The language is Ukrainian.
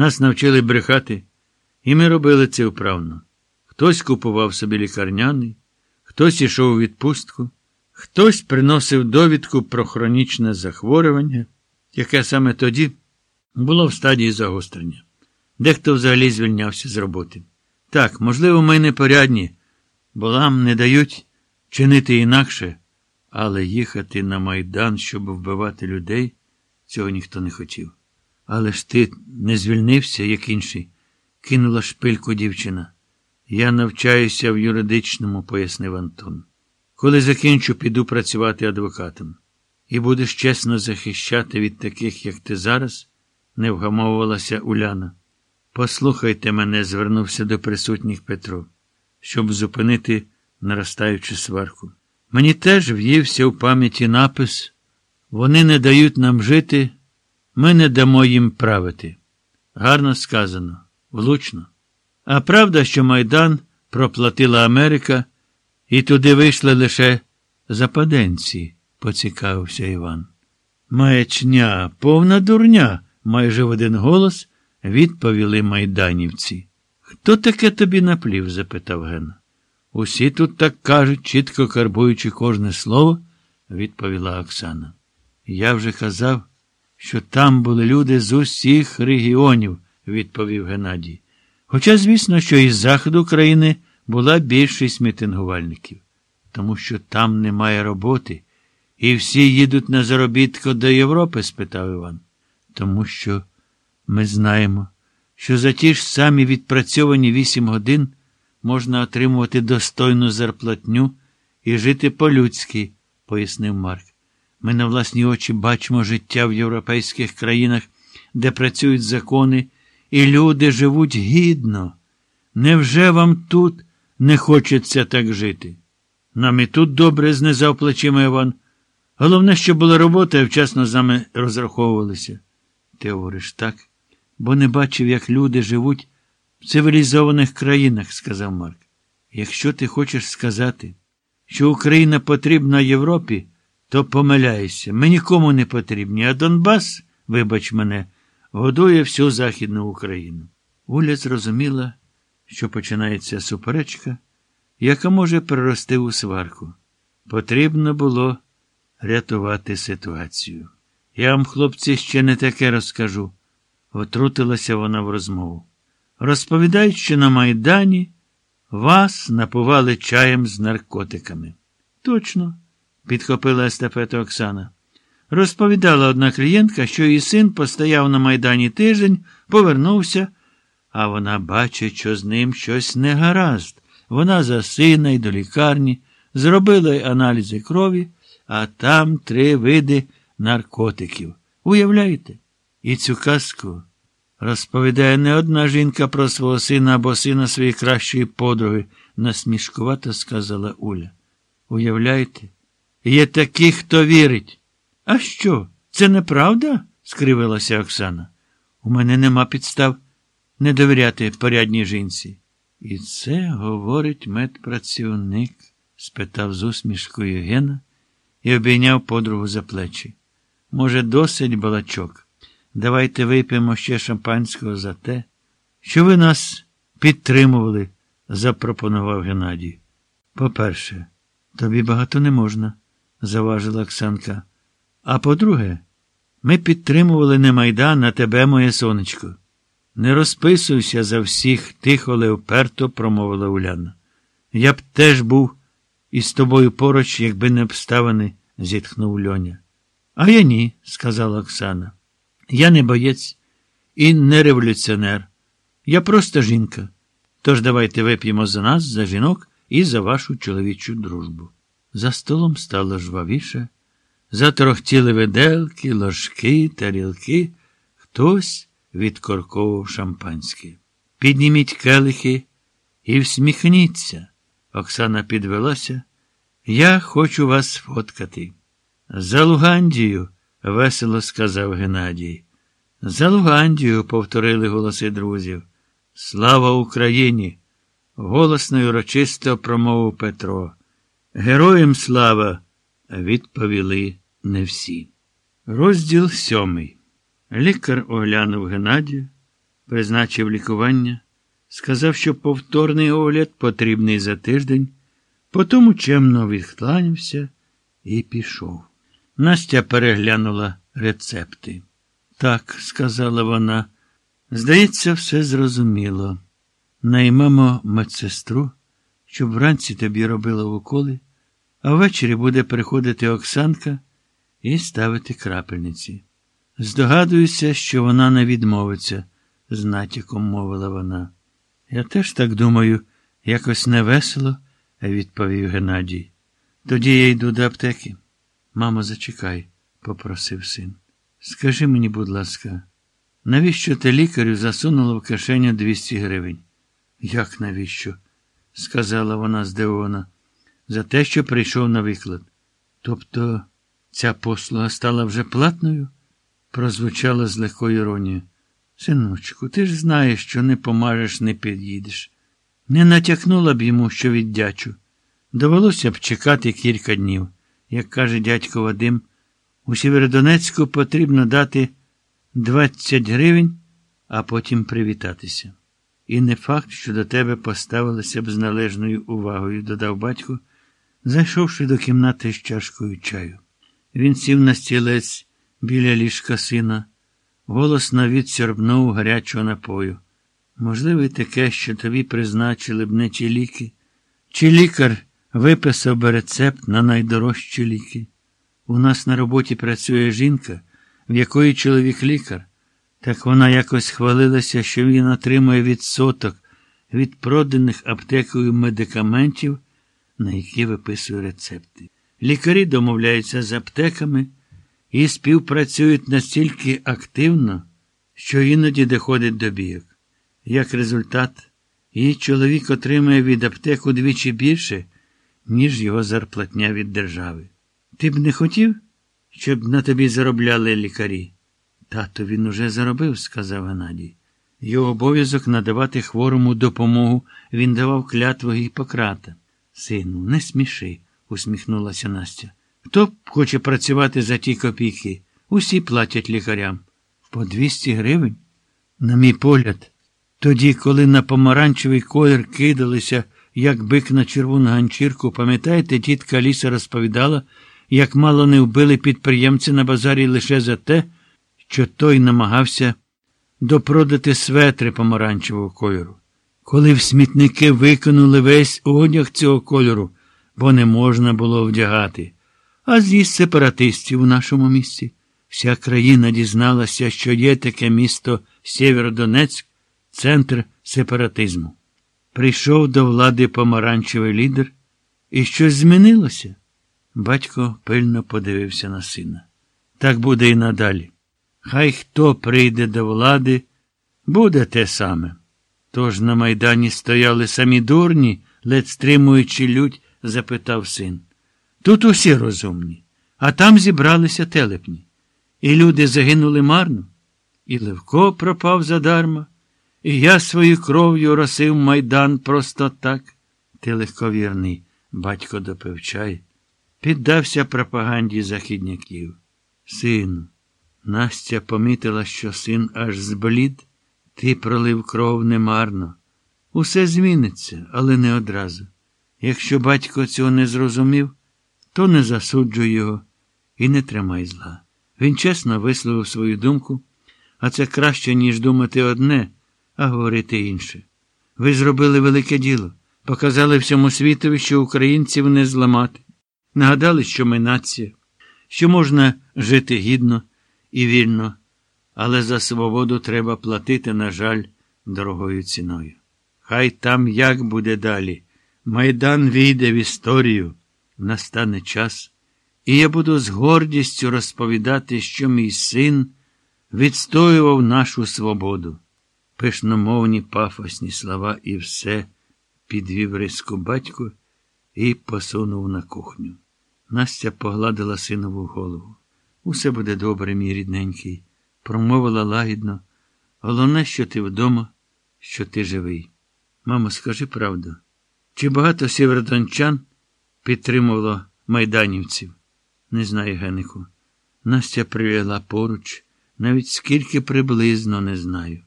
Нас навчили брехати, і ми робили це вправно. Хтось купував собі лікарняний, хтось ішов у відпустку, хтось приносив довідку про хронічне захворювання, яке саме тоді було в стадії загострення. Дехто взагалі звільнявся з роботи. Так, можливо, ми непорядні, бо нам не дають чинити інакше, але їхати на Майдан, щоб вбивати людей, цього ніхто не хотів. Але ж ти не звільнився, як інший, кинула шпильку дівчина. Я навчаюся в юридичному, пояснив Антон. Коли закінчу, піду працювати адвокатом. І будеш чесно захищати від таких, як ти зараз, не вгамовувалася Уляна. Послухайте мене, звернувся до присутніх Петро, щоб зупинити наростаючу сварку. Мені теж в'ївся в пам'яті напис вони не дають нам жити, ми не дамо їм правити. Гарно сказано, влучно. А правда, що Майдан проплатила Америка, і туди вийшли лише западенці, поцікавився Іван. Маячня, повна дурня, майже в один голос відповіли майданівці. Хто таке тобі наплів? запитав Гена. Усі тут так кажуть, чітко карбуючи кожне слово, відповіла Оксана. Я вже казав, що там були люди з усіх регіонів, відповів Геннадій. Хоча, звісно, що із заходу країни була більшість мітингувальників, тому що там немає роботи, і всі їдуть на заробітку до Європи? спитав Іван. Тому що ми знаємо, що за ті ж самі відпрацьовані вісім годин можна отримувати достойну зарплатню і жити по-людськи, пояснив Марк. Ми на власні очі бачимо життя в європейських країнах, де працюють закони, і люди живуть гідно. Невже вам тут не хочеться так жити? Нам і тут добре знизав плечима Іван. Головне, щоб була робота і вчасно з нами розраховувалися. Ти говориш так, бо не бачив, як люди живуть в цивілізованих країнах, сказав Марк. Якщо ти хочеш сказати, що Україна потрібна Європі, то помиляєшся. Ми нікому не потрібні, а Донбас, вибач мене, годує всю Західну Україну. Уля зрозуміла, що починається суперечка, яка може перерости у сварку. Потрібно було рятувати ситуацію. Я вам, хлопці, ще не таке розкажу, отрутилася вона в розмову. Розповідають, що на Майдані вас напували чаєм з наркотиками. Точно, підхопила естафету Оксана. Розповідала одна клієнтка, що її син постояв на Майдані тиждень, повернувся, а вона бачить, що з ним щось не гаразд. Вона за сина й до лікарні, зробила аналізи крові, а там три види наркотиків. Уявляєте? І цю казку розповідає не одна жінка про свого сина або сина своєї кращої подруги, насмішкувато сказала Уля. Уявляєте? Є такі, хто вірить. А що? Це неправда? скривилася Оксана. У мене нема підстав не довіряти порядній жінці. І це говорить медпрацівник? спитав з усмішкою Гена і обійняв подругу за плечі. Може, досить балачок. Давайте вип'ємо ще шампанського за те, що ви нас підтримували, запропонував Геннадій. По-перше, тобі багато не можна, заважила Оксанка. А по-друге, ми підтримували не Майдан, а тебе, моє сонечко. Не розписуйся за всіх, тихо, але вперто промовила Уляна. Я б теж був із тобою поруч, якби не обставини, зітхнув Льоня. А я ні, сказала Оксана. Я не боєць і не революціонер. Я просто жінка. Тож давайте вип'ємо за нас, за жінок і за вашу чоловічу дружбу. За столом стало жвавіше, заторохтіли виделки, ложки, тарілки, хтось відкорковував шампанське. Підніміть келихи і всміхніться. Оксана підвелася. Я хочу вас фоткати. За Лугандію, весело сказав Геннадій. За Лугандію, повторили голоси друзів. Слава Україні! голосно й урочисто промовив Петро. Героям слава! відповіли не всі. Розділ сьомий. Лікар оглянув Геннадія, призначив лікування, сказав, що повторний огляд потрібний за тиждень, потому чемно відкланявся і пішов. Настя переглянула рецепти. Так, сказала вона, здається, все зрозуміло. Наймемо медсестру, щоб вранці тобі робила уколи, а ввечері буде приходити Оксанка і ставити крапельниці. Здогадуюся, що вона не відмовиться, з натяком мовила вона. Я теж так думаю, якось невесело, відповів Геннадій. Тоді я йду до аптеки. Мамо, зачекай, попросив син. Скажи мені, будь ласка, навіщо ти лікарю засунула в кишеню 200 гривень? Як навіщо? Сказала вона здивована, за те, що прийшов на виклад. Тобто ця послуга стала вже платною? прозвучала з легкою іронією. Синочку, ти ж знаєш, що не помажеш, не під'їдеш. Не натякнула б йому, що віддячу. Довелося б чекати кілька днів. Як каже дядько Вадим, у Сєвєродонецьку потрібно дати 20 гривень, а потім привітатися. І не факт, що до тебе поставилися б з належною увагою, додав батько, зайшовши до кімнати з чашкою чаю. Він сів на стілець біля ліжка сина, голосно відсорбнув гарячого напою. Можливо, таке, що тобі призначили б не ті ліки, чи лікар виписав би рецепт на найдорожчі ліки. У нас на роботі працює жінка, в якої чоловік лікар. Так вона якось хвалилася, що він отримує відсоток від проданих аптекою медикаментів, на які виписує рецепти. Лікарі домовляються з аптеками і співпрацюють настільки активно, що іноді доходить до бійок. Як результат, її чоловік отримує від аптек удвічі більше, ніж його зарплатня від держави. Ти б не хотів, щоб на тобі заробляли лікарі? Тато він уже заробив, сказав Геннадій. Його обов'язок надавати хворому допомогу він давав клятву Гіппократа. Сину, не сміши, усміхнулася Настя. Хто хоче працювати за ті копійки? Усі платять лікарям. По 200 гривень? На мій погляд, тоді, коли на помаранчевий колір кидалися, як бик на червону ганчірку, пам'ятаєте, тітка Ліса розповідала, як мало не вбили підприємця на базарі лише за те, що той намагався допродати светри помаранчевого кольору. Коли в смітники викинули весь одяг цього кольору, бо не можна було вдягати. А з'їзд сепаратистів у нашому місті. Вся країна дізналася, що є таке місто Сєвєродонецьк, центр сепаратизму. Прийшов до влади помаранчевий лідер, і щось змінилося. Батько пильно подивився на сина. Так буде і надалі. Хай хто прийде до влади, буде те саме. Тож на майдані стояли самі дурні, ледь стримуючи лють, запитав син. Тут усі розумні, а там зібралися телепні. І люди загинули марно, і Левко пропав задарма, і я свою кров'ю росив майдан просто так. Ти легковірний, батько допив чай, піддався пропаганді західняків. Сину, Настя помітила, що син аж зблід, ти пролив кров немарно. Усе зміниться, але не одразу. Якщо батько цього не зрозумів, то не засуджуй його і не тримай зла. Він чесно висловив свою думку, а це краще, ніж думати одне, а говорити інше. Ви зробили велике діло, показали всьому світові, що українців не зламати. Нагадали, що ми нація, що можна жити гідно і вільно, але за свободу треба платити, на жаль, дорогою ціною. Хай там як буде далі. Майдан війде в історію, настане час, і я буду з гордістю розповідати, що мій син відстоював нашу свободу. Пишномовні пафосні слова і все підвів риску батько і посунув на кухню. Настя погладила синову голову. Усе буде добре, мій рідненький, промовила лагідно. Головне, що ти вдома, що ти живий. Мамо, скажи правду, чи багато сєвєродончан підтримувало майданівців? Не знаю, Генику. Настя привела поруч, навіть скільки приблизно не знаю.